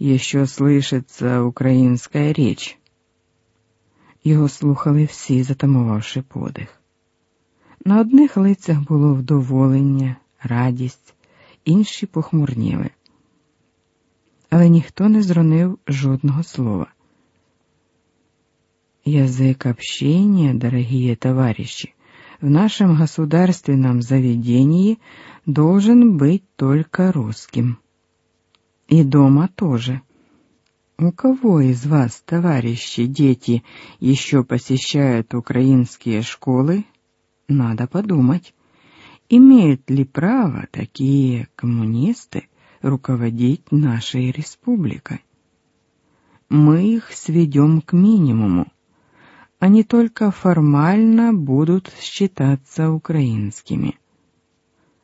еще слышится українська річ. Його слухали всі, затамувавши подих. На одних лицях було вдоволення, радість, інші похмурніли. Але ніхто не зронив жодного слова. Язык общения, дорогие товарищи, в нашем государственном заведении должен быть только русским. И дома тоже. У кого из вас, товарищи, дети, еще посещают украинские школы, надо подумать, имеют ли право такие коммунисты руководить нашей республикой. Мы их сведем к минимуму. Они только формально будут считаться украинскими.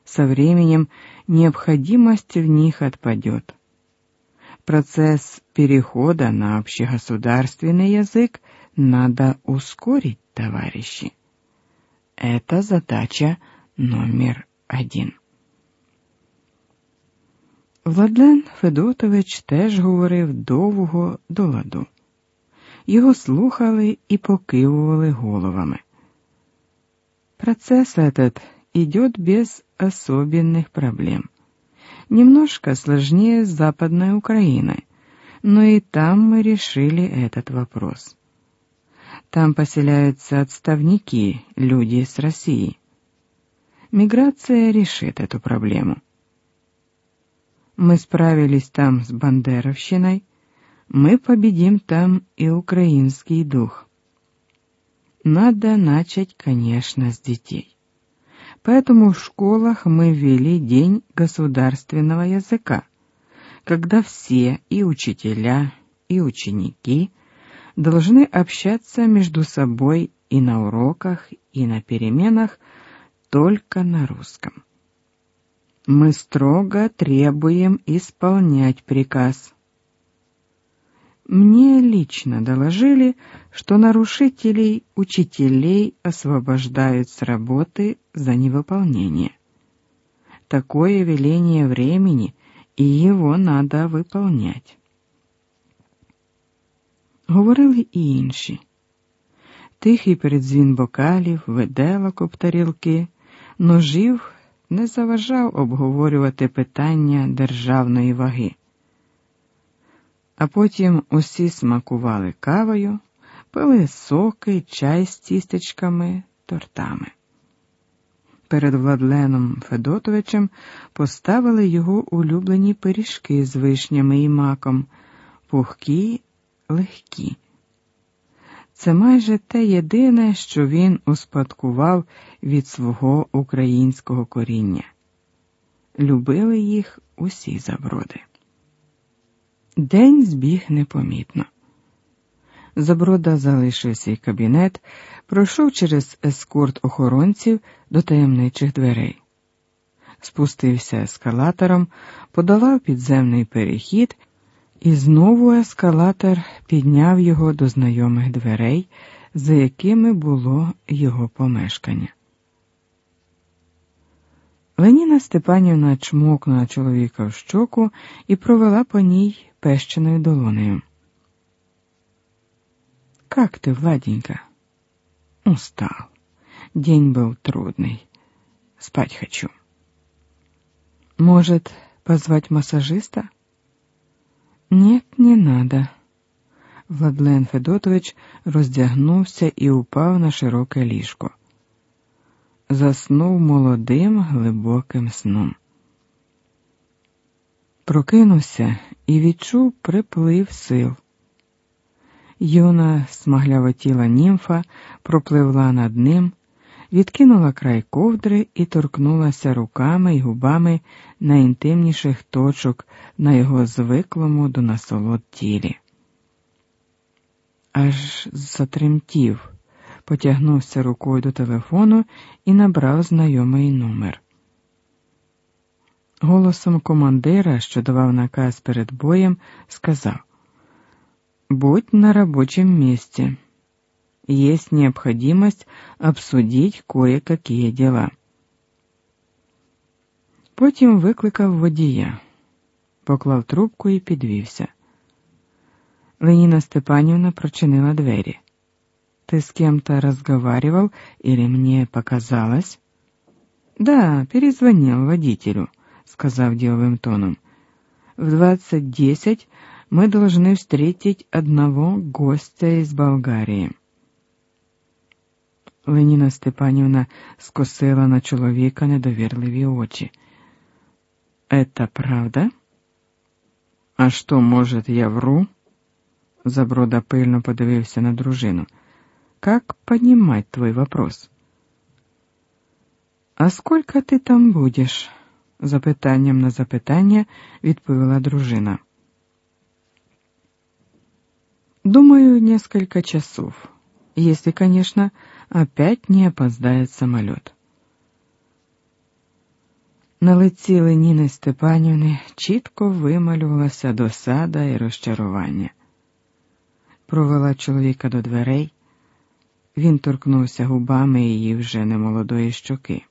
Со временем необходимость в них отпадет. Процесс перехода на общегосударственный язык надо ускорить, товарищи. Это задача номер один. Владлен Федотович теж говорив довго до ладу. Його слухали і покивували головами. Процесс этот идет без особенных проблем Немножко сложнее с Западной Украиной, но и там мы решили этот вопрос. Там поселяются отставники, люди с России. Миграция решит эту проблему. Мы справились там с бандеровщиной, мы победим там и украинский дух. Надо начать, конечно, с детей. Поэтому в школах мы ввели День государственного языка, когда все, и учителя, и ученики, должны общаться между собой и на уроках, и на переменах только на русском. Мы строго требуем исполнять приказ – мне лично доложили, что нарушителей учителей освобождают с работы за невыполнение. Такое веление времени, і його надо виповнять. Говорили і інші. Тихий передзвін бокалів, виделок об тарілки, ножів не заважав обговорювати питання державної ваги а потім усі смакували кавою, пили соки, чай з тістечками, тортами. Перед Владленом Федотовичем поставили його улюблені пиріжки з вишнями і маком, пухкі, легкі. Це майже те єдине, що він успадкував від свого українського коріння. Любили їх усі заброди. День збіг непомітно. Заброда залишив свій кабінет, пройшов через ескорт охоронців до таємничих дверей, спустився ескалатором, подолав підземний перехід, і знову ескалатор підняв його до знайомих дверей, за якими було його помешкання. Леніна Степанівна чмокнула чоловіка в щоку і провела по ній пещеною долонею. «Как ты, Владенька?» «Устал. День был трудный. Спать хочу». «Может, позвать массажиста?» «Нет, не надо». Владлен Федотович роздягнувся і упав на широке ліжко. Заснув молодим глибоким сном. Прокинувся і відчув приплив сил. Юна смаглявотіла німфа пропливла над ним, відкинула край ковдри і торкнулася руками й губами найінтимніших точок на його звиклому до насолод тілі. Аж затремтів, потягнувся рукою до телефону і набрав знайомий номер. Голосом командира, що давав наказ перед боєм, сказав «Будь на рабочем месте. Есть необходимость обсудить кое-какие дела». Потім викликав водія, поклав трубку і підвівся. Ленина Степанівна прочинила двері. Ты с кем-то разговаривал или мне показалось? Да, перезвонил водителю, сказав деловым тоном. В двадцать десять мы должны встретить одного гостя из Болгарии. Леніна Степанівна скосила на чоловіка недовірливі очі. Это правда? А что, может, я вру? Заброда пильно подивився на дружину. Как понимать твой вопрос? А сколько ти там будеш? Запитанням на запитання відповіла дружина. Думаю, несколько часов, если, конечно, опять не опоздает самолет. На лиці Леніни Степанівни чітко вималювалася досада і розчарування. Провела чоловіка до дверей, він торкнувся губами її вже немолодої щоки.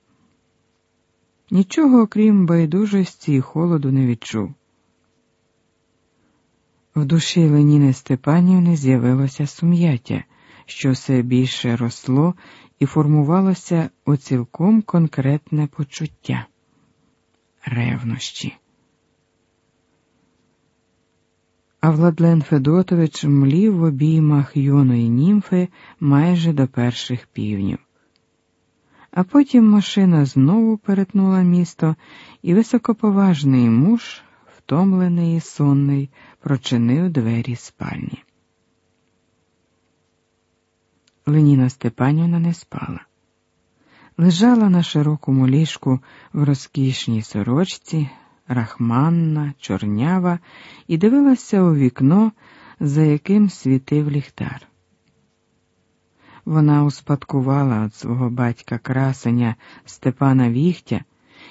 Нічого, окрім байдужості і холоду, не відчув. В душі Леніни Степанівни з'явилося сум'яття, що все більше росло і формувалося у цілком конкретне почуття ревнощі. А Владлен Федотович млів в обіймах юної німфи майже до перших півнів. А потім машина знову перетнула місто, і високоповажний муж, втомлений і сонний, прочинив двері спальні. Леніна Степанівна не спала. Лежала на широкому ліжку в розкішній сорочці, рахманна, чорнява, і дивилася у вікно, за яким світив ліхтар. Вона успадкувала від свого батька красення Степана Віхтя,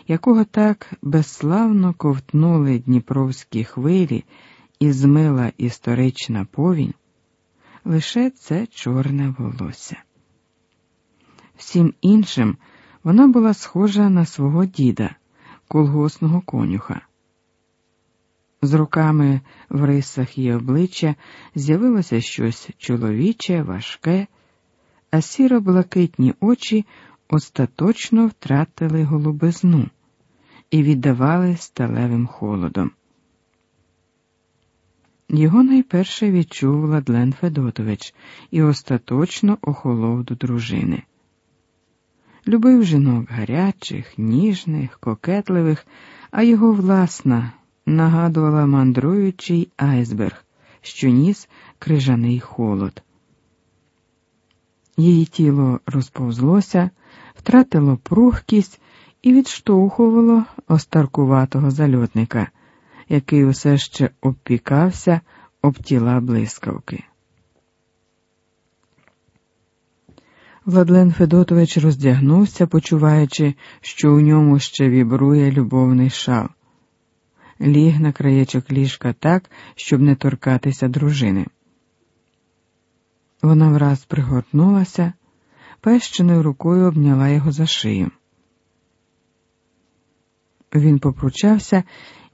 якого так безславно ковтнули дніпровські хвилі і змила історична повінь, лише це чорне волосся. Всім іншим вона була схожа на свого діда, колгосного конюха. З руками в рисах її обличчя з'явилося щось чоловіче, важке, а сіро-блакитні очі остаточно втратили голубизну і віддавали сталевим холодом. Його найперше відчув Ладлен Федотович і остаточно охолов до дружини. Любив жінок гарячих, ніжних, кокетливих, а його власна нагадувала мандруючий айсберг, що ніс крижаний холод. Її тіло розповзлося, втратило прухкість і відштовхувало остаркуватого зальотника, який усе ще обпікався об тіла блискавки. Владлен Федотович роздягнувся, почуваючи, що у ньому ще вібрує любовний шал. Ліг на краєчок ліжка так, щоб не торкатися дружини. Вона враз пригортнулася, пещеною рукою обняла його за шию. Він попручався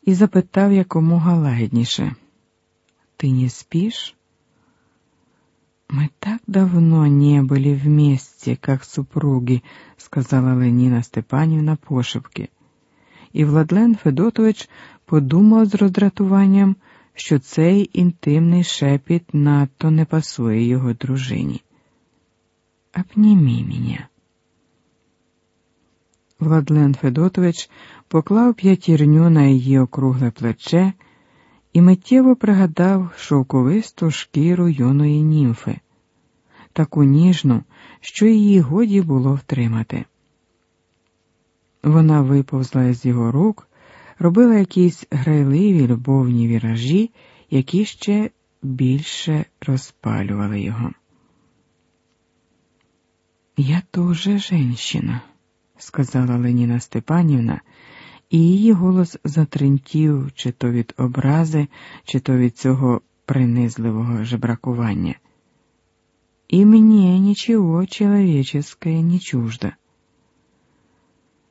і запитав якомога лагідніше: Ти не спиш? Мы так давно не были вместе, как супруги, сказала Леніна Степанівна пошепки. І Владлен Федотович подумав з роздратуванням, що цей інтимний шепіт надто не пасує його дружині. Обніми мене. Владлен Федотович поклав п'ятірню на її округле плече і миттєво пригадав шовковисту шкіру юної німфи, таку ніжну, що її годі було втримати. Вона виповзла з його рук, робила якісь грайливі любовні віражі, які ще більше розпалювали його. Я тоже женщина, сказала Леніна Степанівна і її голос затремтів чи то від образи, чи то від цього принизливого жебракування. И мне ничего человеческое не чуждо.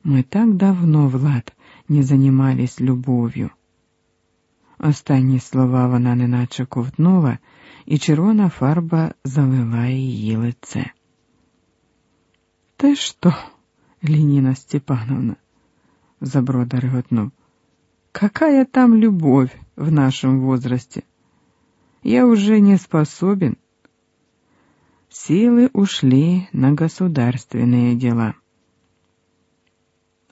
Мы так давно, Влад, не занимались любов'ю. Останні слова вона неначе ковтнула і червона фарба залила її лице. Ти що, Ленина Степановна? Заброда реготнув. Какая там любовь в нашем возрасте? Я уже не способен. Силы ушли на государственные дела.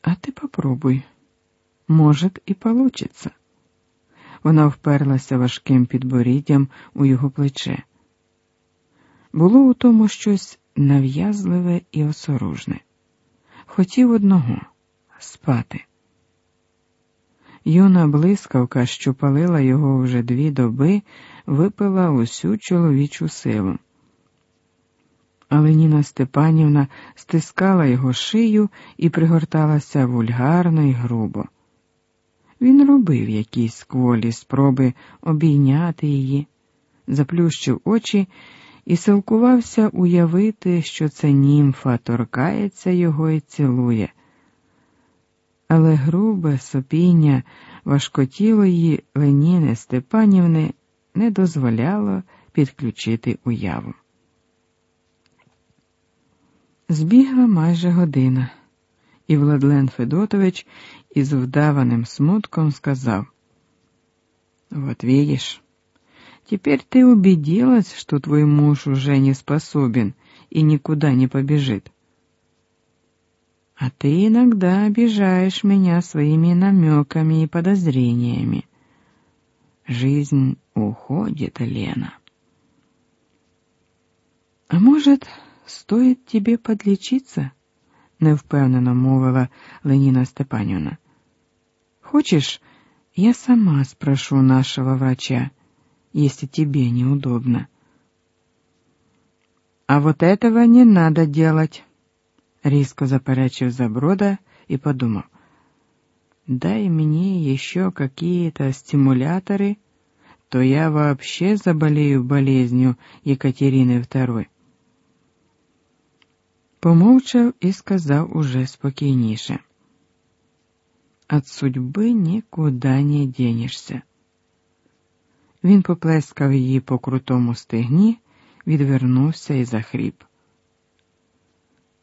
А ты попробуй. Может, і получиться. Вона вперлася важким підборіддям у його плече. Було у тому щось нав'язливе і осоружне. Хотів одного спати. Юна блискавка, що палила його вже дві доби, випила усю чоловічу силу. Але Ніна Степанівна стискала його шию і пригорталася вульгарно і грубо. Він робив якісь кволі спроби обійняти її, заплющив очі і силкувався уявити, що це німфа торкається його і цілує. Але грубе сопіння важкотілої Леніни Степанівни не дозволяло підключити уяву. Збігла майже година, і Владлен Федотович із вдаваним смутком сказав: Вот видишь, теперь ты убедилась, что твой муж уже не способен и никуда не побежит. А ты иногда обижаешь меня своими намеками и подозрениями. Жизнь уходит, Лена. А может, стоит тебе подлечиться? невпевнено мовила Леніна Степанівна. Хочешь, я сама спрошу нашего врача, если тебе неудобно. А вот этого не надо делать, різко заперечив Заброда и подумал. Дай мне еще какие-то стимуляторы, то я вообще заболею болезнью Екатерины II. Помовчав і сказав уже спокійніше. От судьби нікуди не денешся. Він поплескав її по крутому стегні, відвернувся і захріп.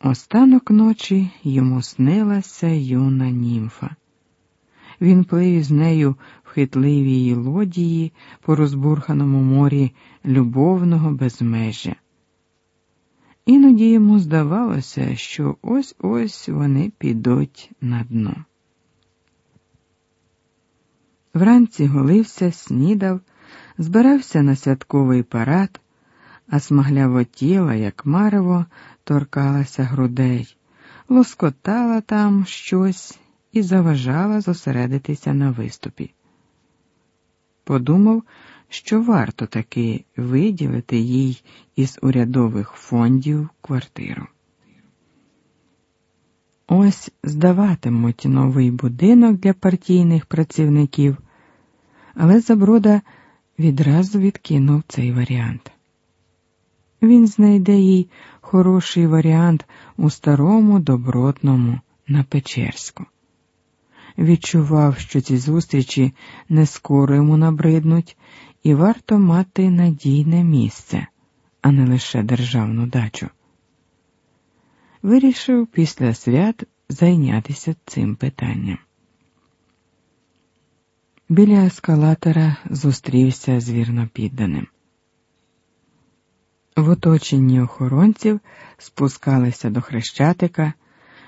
Останок ночі йому снилася юна німфа. Він плив із нею в хитливій лодії по розбурханому морі любовного безмежжя. Іноді йому здавалося, що ось ось вони підуть на дно. Вранці голився, снідав, збирався на святковий парад, а смагляво тіла, як марево, торкалася грудей, лоскотала там щось і заважала зосередитися на виступі. Подумав, що варто таки виділити їй із урядових фондів квартиру. Ось здаватимуть новий будинок для партійних працівників, але Заброда відразу відкинув цей варіант. Він знайде їй хороший варіант у старому добротному на Печерську. Відчував, що ці зустрічі не скоро йому набриднуть, і варто мати надійне місце, а не лише державну дачу. Вирішив після свят зайнятися цим питанням. Біля ескалатора зустрівся з вірнопідданим. В оточенні охоронців спускалися до хрещатика,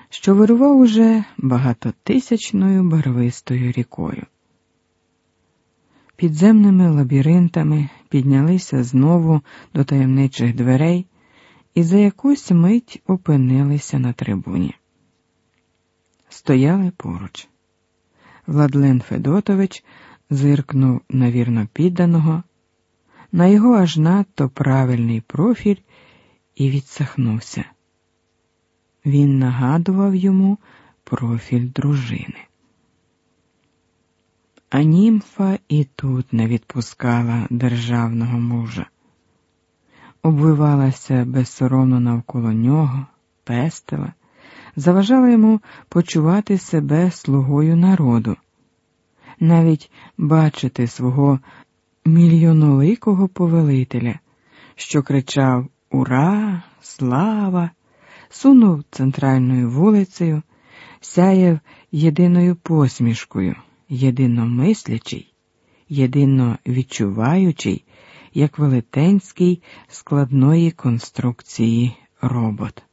що вирував уже багатотисячною барвистою рікою. Підземними лабіринтами піднялися знову до таємничих дверей і за якусь мить опинилися на трибуні. Стояли поруч. Владлен Федотович зиркнув на вірно підданого, на його аж надто правильний профіль і відсахнувся. Він нагадував йому профіль дружини. А німфа і тут не відпускала державного мужа, обвивалася безсоромно навколо нього, пестила, заважала йому почувати себе слугою народу, навіть бачити свого мільйонолика. великого повелителя, що кричав Ура, слава! сунув центральною вулицею, сяяв єдиною посмішкою, єдино мислячий, єдино відчуваючий, як велетенський складної конструкції робот.